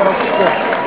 Francisco.